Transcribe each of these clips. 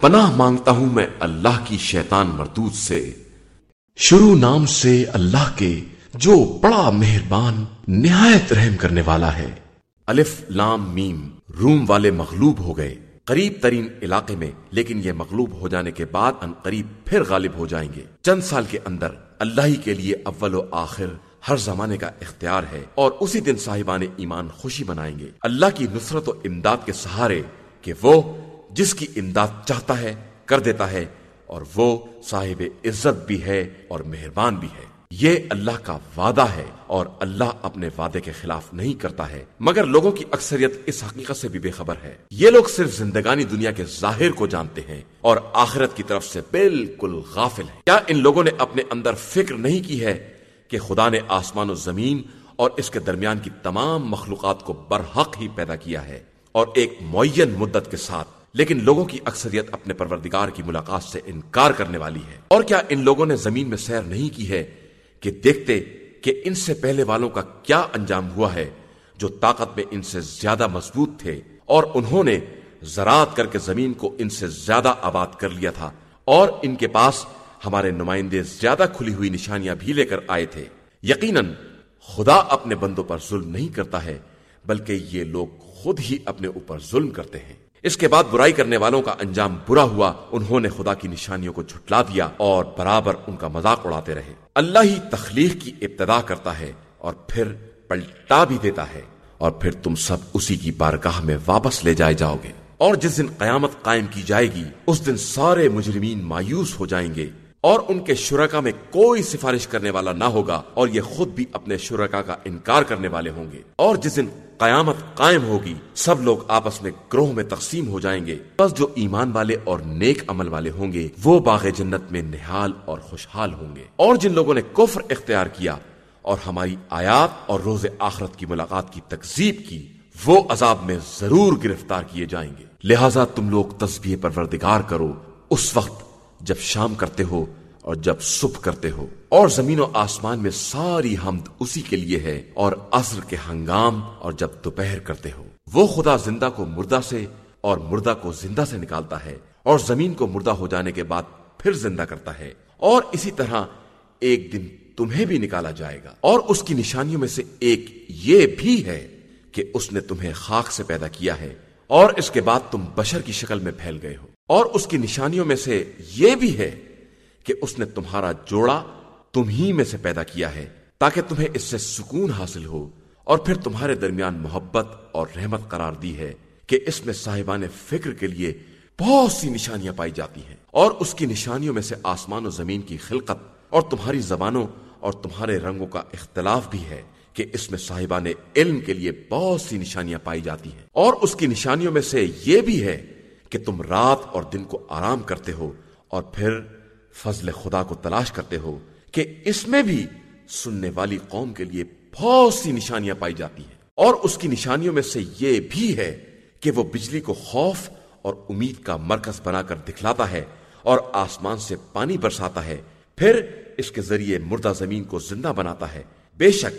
پناہ مانگتا ہوں میں اللہ کی شیطان مردود سے۔ شروع نام سے اللہ کے جو بڑا مہربان، نہایت رحم کرنے والا ہے۔ الف لام میم، روم والے مغلوب ہو گئے۔ قریب ترین علاقے میں، لیکن یہ مغلوب ہو جانے کے بعد ان قریب پھر غالب ہو جائیں گے۔ چند سال کے اندر، اللہ ہی کے لیے اول و آخر ہر زمانے کا اختیار ہے۔ اور اسی دن صاحبان ایمان خوشی منائیں گے۔ اللہ کی نصرت و امداد کے سہارے کہ وہ جس کی امداد چاہتا ہے، کر دیتا ہے، اور وہ صاحب عزت بھی ہے اور مہربان بھی ہے۔ یہ اللہ کا وعدہ ہے اور اللہ اپنے وعدے کے خلاف نہیں کرتا ہے۔ مگر لوگوں کی اکثریت اس حقیقت سے بھی بے خبر ہے۔ یہ لوگ صرف زندگانی دنیا کے ظاہر کو جانتے ہیں اور آخرت کی طرف سے بالکل غافل ہیں۔ کیا ان لوگوں نے اپنے اندر فکر نہیں کی ہے کہ خدا نے آسمان و زمین اور اس کے درمیان کی تمام مخلوقات کو برحق ہی پیدا کیا ہے اور ایک معین مدت کے ساتھ لیکن لوگوں کی اکثریت اپنے پروردگار کی ملاقات سے انکار کرنے والی ہے۔ اور کیا ان لوگوں نے زمین میں سیر نہیں کی ہے کہ دیکھتے کہ ان سے پہلے والوں کا کیا انجام ہوا ہے جو طاقت میں ان سے زیادہ مضبوط تھے اور انہوں نے زراعت کر کے زمین کو ان سے زیادہ آباد کر لیا تھا اور ان کے پاس ہمارے نمائندے زیادہ کھلی ہوئی نشانیاں بھی لے کر آئے تھے۔ یقیناً خدا اپنے بندوں پر ظلم نہیں کرتا ہے، بلکہ یہ لوگ خود ہی اپنے اوپر ظلم کرتے ہیں۔ اس کے بعد برائی کرنے والوں کا انجام برا ہوا، انہوں نے خدا کی نشانیوں کو جھٹلا دیا اور برابر ان کا مذاق اڑاتے رہے۔ اللہ ہی تخلیق کی ابتدا کرتا ہے اور پھر پلٹا بھی دیتا ہے اور پھر تم سب اسی کی بارگاہ میں واپس لے جائے جاؤ گے۔ اور جس دن قیامت قائم کی جائے گی، اس دن سارے مجرمین مایوس ہو جائیں گے۔ اور ان کے شرکا میں کوئی سفارش کرنے والا نہ ہوگا اور یہ خود بھی اپنے شرکا کا انکار کرنے والے ہوں گے۔ اور جس دن قیامت قائم ہوگی، سب لوگ آپس میں گروہ میں تقسیم ہو جائیں گے۔ بس جو ایمان والے اور نیک عمل والے ہوں گے، وہ باغ جنت میں نہال اور خوشحال ہوں گے۔ اور جن لوگوں نے کفر اختیار کیا اور ہماری آیات اور روز آخرت کی ملاقات کی تکزیب کی، وہ عذاب میں ضرور گرفتار کیے جائیں گے۔ لہذا تم لوگ تصویر پروردگار کرو، اس وقت جب شام کرتے ہو اور جب صبح کرتے ہو اور زمین و آسمان میں ساری حمد اسی کے لیے ہے اور عصر کے ہنگام اور جب دوپہر کرتے ہو، وہ خدا زندہ کو مردہ سے اور مردہ کو زندہ سے نکالتا ہے اور زمین کو مردہ ہو جانے کے بعد پھر زندہ کرتا ہے اور اسی طرح ایک دن تمہیں بھی نکالا جائے گا اور اس کی نشانیوں میں سے ایک یہ بھی ہے کہ اس نے تمہیں خاک سے پیدا کیا ہے اور اس کے بعد تم بشر کی شکل میں پھیل گئے ہو۔ اور اس کی نشانیوں میں سے یہ بھی ہے کہ اس نے تمہارا جوڑا تم ہی میں سے پیدا کیا ہے تاکہ تمہیں اس سے سکون حاصل ہو اور پھر تمہارے درمیان محبت اور رحمت قرار دی ہے کہ اس میں صاحبان فکر کے لیے بہت سی نشانیاں پائی جاتی ہیں اور اس کی نشانیوں میں سے آسمان و زمین کی خلقت اور تمہاری زبانوں اور تمہارے رنگوں کا اختلاف بھی ہے کہ اس میں صاحبان علم کے لیے بہت سی نشانیاں پائی جاتی ہیں اور اس کی نشانیوں میں سے یہ بھی ہے کہ تم رات اور دن کو آرام کرتے ہو اور پھر فضل خدا کو تلاش کرتے ہو کہ اس میں بھی سننے والی قوم کے لیے بہت سی نشانیاں پائی جاتی ہیں۔ اور اس کی نشانیوں میں سے یہ بھی ہے کہ وہ بجلی کو خوف اور امید کا مرکز بنا کر دکھلاتا ہے اور آسمان سے پانی برساتا ہے۔ پھر اس کے ذریعے مردہ زمین کو زندہ بناتا ہے۔ بے شک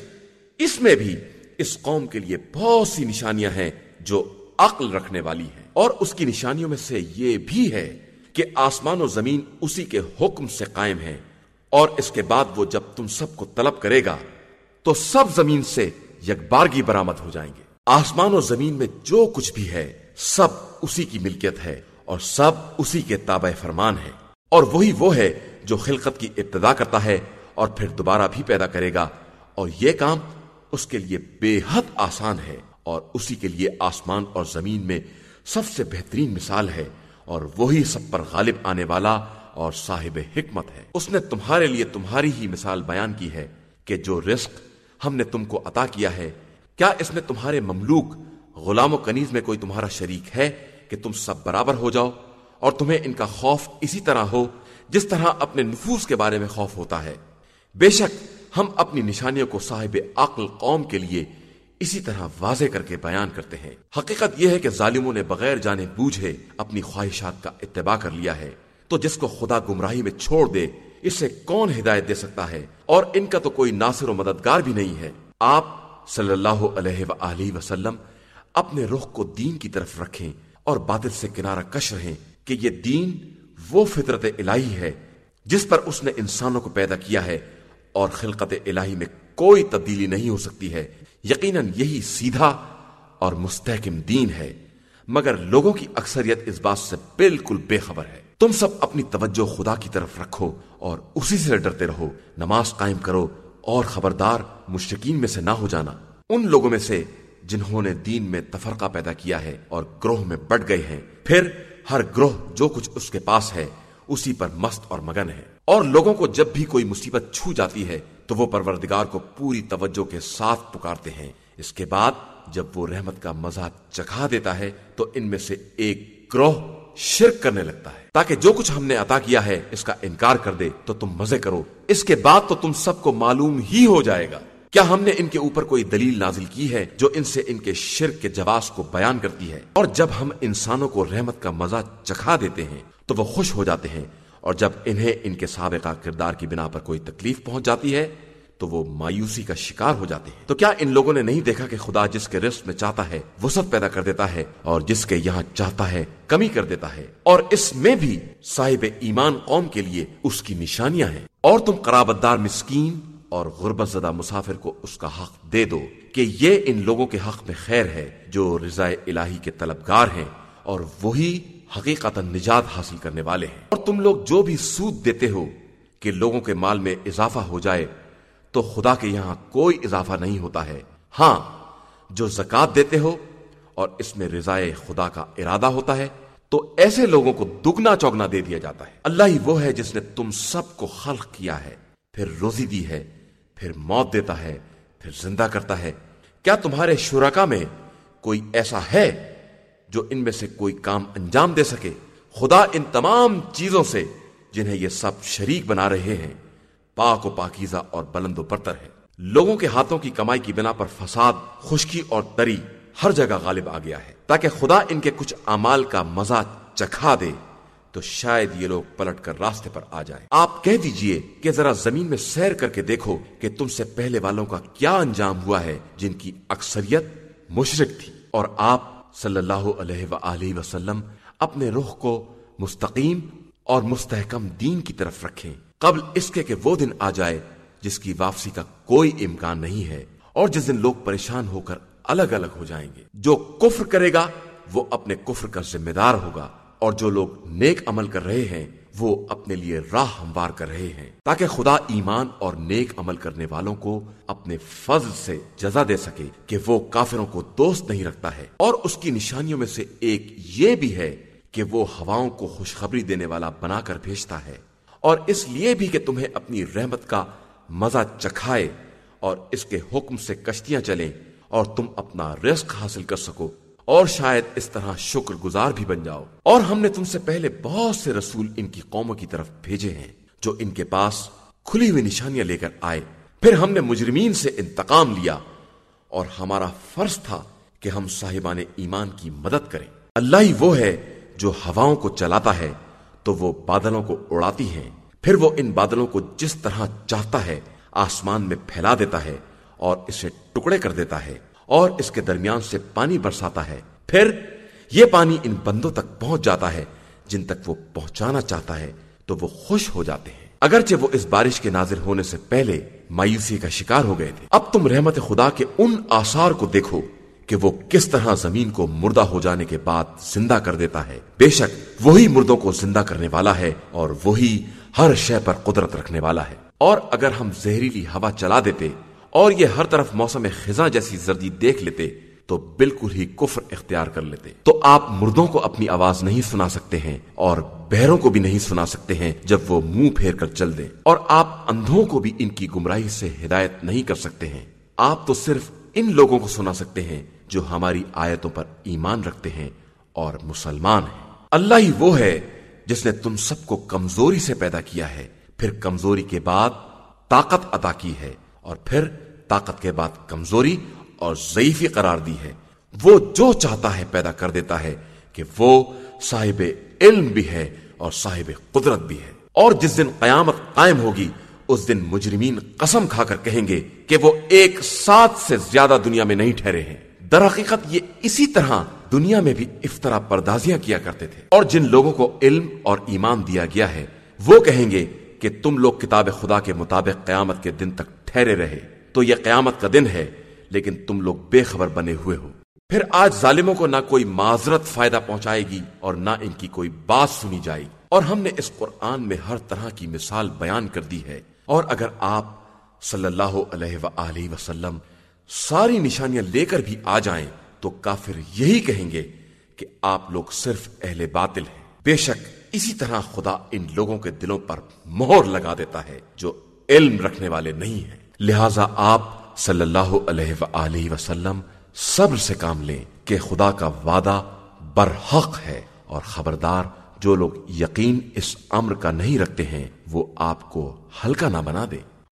اس میں بھی اس قوم کے لیے بہت سی نشانیاں ہیں جو عقل رکھنے والی ہیں۔ اور اس کی نشانیوں میں سے یہ بھی ہے کہ آسمان و زمین اسی کے حکم سے قائم ہے اور اس کے بعد وہ جب تم سب کو طلب کرے گا، تو سب زمین سے یکبارگی برامد ہو جائیں گے۔ آسمان و زمین میں جو کچھ بھی ہے، سب اسی کی ملکیت ہے، اور سب اسی کے تابع فرمان ہے اور وہی وہ ہے جو خلقت کی ابتدا کرتا ہے اور پھر دوبارہ بھی پیدا کرے گا، اور یہ کام اس کے لیے بے حد آسان ہے، اور اسی کے لیے آسمان اور زمین میں سب سے بہترین مثال ہے اور وہی سب پر غالب آنے والا اور صاحب حکمت ہے۔ اس نے تمہارے لیے تمہاری ہی مثال بیان کی ہے کہ جو رزق ہم نے تم کو عطا کیا ہے، کیا اس میں تمہارے مملوک غلام و کنیز میں کوئی تمہارا شریک ہے کہ تم سب برابر ہو جاؤ اور تمہیں ان کا خوف اسی طرح ہو جس طرح اپنے نفوس کے بارے میں خوف ہوتا ہے؟ بے شک ہم اپنی نشانیوں کو صاحب عقل قوم کے لیے اسی طرح واضح کر کے بیان کرتے ہیں۔ حقیقت یہ ہے کہ ظالموں نے بغیر جانے بوجھے اپنی خواہشات کا اتباع کر لیا ہے۔ تو جس کو خدا گمراہی میں چھوڑ دے، اسے کون ہدایت دے سکتا ہے؟ اور ان کا تو کوئی ناصر و مددگار بھی نہیں ہے۔ آپ صلی اللہ علیہ وآلہ وسلم اپنے رخ کو دین کی طرف رکھیں اور باطل سے کنارہ کش رہیں کہ یہ دین وہ فطرت الہی ہے جس پر اس نے انسانوں کو پیدا کیا ہے اور خلقت الہی میں کوئی تبدیلی نہیں ہو سکتی ہے۔ یقیناً یہی سیدھا اور مستحکم دین ہے۔ مگر لوگوں کی اکثریت اس بات سے بالکل بے خبر ہے۔ تم سب اپنی توجہ خدا کی طرف رکھو اور اسی سے ڈرتے رہو۔ نماز قائم کرو اور خبردار مشرقین میں سے نہ ہو جانا۔ ان لوگوں میں سے جنہوں نے دین میں تفرقہ پیدا کیا ہے اور گروہ میں بٹ گئے ہیں، پھر ہر گروہ جو کچھ اس کے پاس ہے، اسی پر مست اور مگن ہے۔ اور لوگوں کو جب بھی کوئی مصیبت چھو جاتی ہے تو وہ پروردگار کو پوری توجہ کے ساتھ پکارتے ہیں۔ اس کے بعد جب وہ رحمت کا مزہ چکھا دیتا ہے تو ان میں سے ایک گروہ شرک کرنے لگتا ہے۔ تاکہ جو کچھ ہم نے عطا کیا ہے اس کا انکار کر دے تو تم مزے کرو۔ اس کے بعد تو تم سب کو معلوم ہی ہو جائے گا۔ کیا ہم نے ان کے اوپر کوئی دلیل نازل کی ہے جو ان سے ان کے شرک کے جواز کو بیان کرتی ہے؟ اور جب ہم انسانوں کو رحمت کا مزہ چکھا دیتے ہیں تو وہ خوش ہو جاتے ہیں۔ اور جب انہیں ان کے سابقہ کردار کی بنا پر کوئی تکلیف پہنچ جاتی ہے، تو وہ مایوسی کا شکار ہو جاتے ہیں۔ تو کیا ان لوگوں نے نہیں دیکھا کہ خدا جس کے رزق میں چاہتا ہے وسط پیدا کر دیتا ہے اور جس کے یہاں چاہتا ہے، کمی کر دیتا ہے؟ اور اس میں بھی صاحب ایمان قوم کے لیے اس کی نشانیاں ہیں۔ اور تم قرابت دار مسکین اور غربت زدہ مسافر کو اس کا حق دے دو کہ یہ ان لوگوں کے حق میں خیر ہے جو رضا الہی کے طلبگار ہیں اور وہی حقیقت نجات حاصل کرنے والے ہیں۔ اور تم لوگ جو بھی سود دیتے ہو کہ لوگوں کے مال میں اضافہ ہو جائے، تو خدا کے یہاں کوئی اضافہ نہیں ہوتا ہے۔ ہاں جو زکات دیتے ہو اور اس میں رضائے خدا کا ارادہ ہوتا ہے، تو ایسے لوگوں کو دگنا چوگنا دے دیا جاتا ہے۔ اللہ ہی وہ ہے جس نے تم سب کو خلق کیا ہے۔ پھر روزی دی ہے، پھر موت دیتا ہے، پھر زندہ کرتا ہے۔ کیا تمہارے شرکا میں کوئی ایسا ہے؟ جو ان میں سے کوئی کام انجام دے سکے۔ خدا ان تمام چیزوں سے جنہیں یہ سب شریک بنا رہے ہیں، پاک و پاکیزہ اور بلند و برتر ہے لوگوں کے ہاتھوں کی کمائی کی بنا پر فساد، خشکی اور تری ہر جگہ غالب آ گیا ہے۔ تاکہ خدا ان کے کچھ امال کا مزہ چکھا دے، تو شاید یہ لوگ پلٹ کر راستے پر آ جائیں۔ آپ کہہ دیجیے کہ ذرا زمین میں سیر کر کے دیکھو کہ تم سے پہلے والوں کا کیا انجام ہوا ہے، جن کی اکثریت مشرق تھی۔ اور آپ صلی اللہ علیہ وآلہ وسلم اپنے رخ کو مستقیم اور مستحکم دین کی طرف رکھیں۔ قبل اس کے کہ وہ دن آ جائے جس کی واپسی کا کوئی امکان نہیں ہے اور جس دن لوگ پریشان ہو کر الگ الگ ہو جائیں گے۔ جو کفر کرے گا، وہ اپنے کفر کا ذمہ دار ہوگا اور جو لوگ نیک عمل کر رہے ہیں وہ اپنے لیے راہ ہموار کر رہے ہیں تاکہ خدا ایمان اور نیک عمل کرنے والوں کو اپنے فضل سے جزا دے سکے کہ وہ کافروں کو دوست نہیں رکھتا ہے۔ اور اس کی نشانیوں میں سے ایک یہ بھی ہے کہ وہ ہواؤں کو خوشخبری دینے والا بنا کر بھیجتا ہے اور اس لیے بھی کہ تمہیں اپنی رحمت کا مزہ چکھائے اور اس کے حکم سے کشتیاں چلیں اور تم اپنا رزق حاصل کر سکو۔ اور شاید اس طرح شکر گزار بھی بن جاؤ۔ اور ہم نے تم سے پہلے بہت سے رسول ان کی قوموں کی طرف بھیجے ہیں، جو ان کے پاس کھلی ہوئی نشانیاں لے کر آئے۔ پھر ہم نے مجرمین سے انتقام لیا اور ہمارا فرض تھا کہ ہم صاحبان ایمان کی مدد کریں۔ اللہ ہی وہ ہے جو ہواؤں کو چلاتا ہے، تو وہ بادلوں کو اڑاتی ہیں۔ پھر وہ ان بادلوں کو جس طرح چاہتا ہے، آسمان میں پھیلا دیتا ہے اور اسے ٹکڑے کر دیتا ہے۔ اور اس کے درمیان سے پانی برساتا ہے۔ پھر یہ پانی ان بندوں تک پہنچ جاتا ہے، جن تک وہ پہنچانا چاہتا ہے، تو وہ خوش ہو جاتے ہیں۔ اگرچہ وہ اس بارش کے نازل ہونے سے پہلے مایوسی کا شکار ہو گئے تھے۔ اب تم رحمت خدا کے ان آثار کو دیکھو کہ وہ کس طرح زمین کو مردہ ہو جانے کے بعد زندہ کر دیتا ہے۔ بے شک وہی مردوں کو زندہ کرنے والا ہے اور وہی ہر شے پر قدرت رکھنے والا ہے۔ اور اگر ہم زہریلی ہوا چلا دیتے اور یہ ہر طرف موسم خزاں جیسی زردی دیکھ لیتے تو بالکل ہی کفر اختیار کر لیتے۔ تو آپ مردوں کو اپنی آواز نہیں سنا سکتے ہیں اور بہروں کو بھی نہیں سنا سکتے ہیں جب وہ منہ پھیر کر چل دیں۔ اور آپ اندھوں کو بھی ان کی گمراہی سے ہدایت نہیں کر سکتے ہیں۔ آپ تو صرف ان لوگوں کو سنا سکتے ہیں جو ہماری آیتوں پر ایمان رکھتے ہیں اور مسلمان ہیں۔ اللہ ہی وہ ہے جس نے تم سب کو کمزوری سے پیدا کیا ہے۔ پھر کمزوری کے بعد طاقت عطا کی ہے اور پھر طاقت کے بعد کمزوری اور ضعیفی قرار دی ہے۔ وہ جو چاہتا ہے پیدا کر دیتا ہے کہ وہ صاحب علم بھی ہے اور صاحب قدرت بھی ہے۔ اور جس دن قیامت قائم ہوگی، اس دن مجرمین قسم کھا کر کہیں گے کہ وہ ایک ساتھ سے زیادہ دنیا میں نہیں ٹھہرے ہیں۔ در حقیقت یہ اسی طرح دنیا میں بھی افطرا پردازیاں کیا کرتے تھے۔ اور جن لوگوں کو علم اور ایمان دیا گیا ہے، وہ کہیں گے کہ تم لوگ کتاب خدا کے مطابق قیامت کے دن تک ٹھہرے رہے۔ تو یہ قیامت کا دن ہے، لیکن تم لوگ بے خبر بنے ہوئے ہو۔ پھر آج ظالموں کو نہ کوئی معذرت فائدہ پہنچائے گی اور نہ ان کی کوئی بات سنی جائے گی۔ اور ہم نے اس قرآن میں ہر طرح کی مثال بیان کر دی ہے۔ اور اگر آپ صلی اللہ علیہ وآلہ وسلم ساری نشانیاں لے کر بھی آ جائیں، تو کافر یہی کہیں گے کہ آپ لوگ صرف اہل باطل ہیں۔ بے شک اسی طرح خدا ان لوگوں کے دلوں پر مہر لگا دیتا ہے جو علم رکھنے والے نہیں ہیں۔ لہذا آپ صلی اللہ علیہ وآلہ وسلم صبر سے کام لیں کہ خدا کا وعدہ برحق ہے اور خبردار جو لوگ یقین اس امر کا نہیں رکھتے ہیں وہ آپ کو ہلکا نہ بنا دے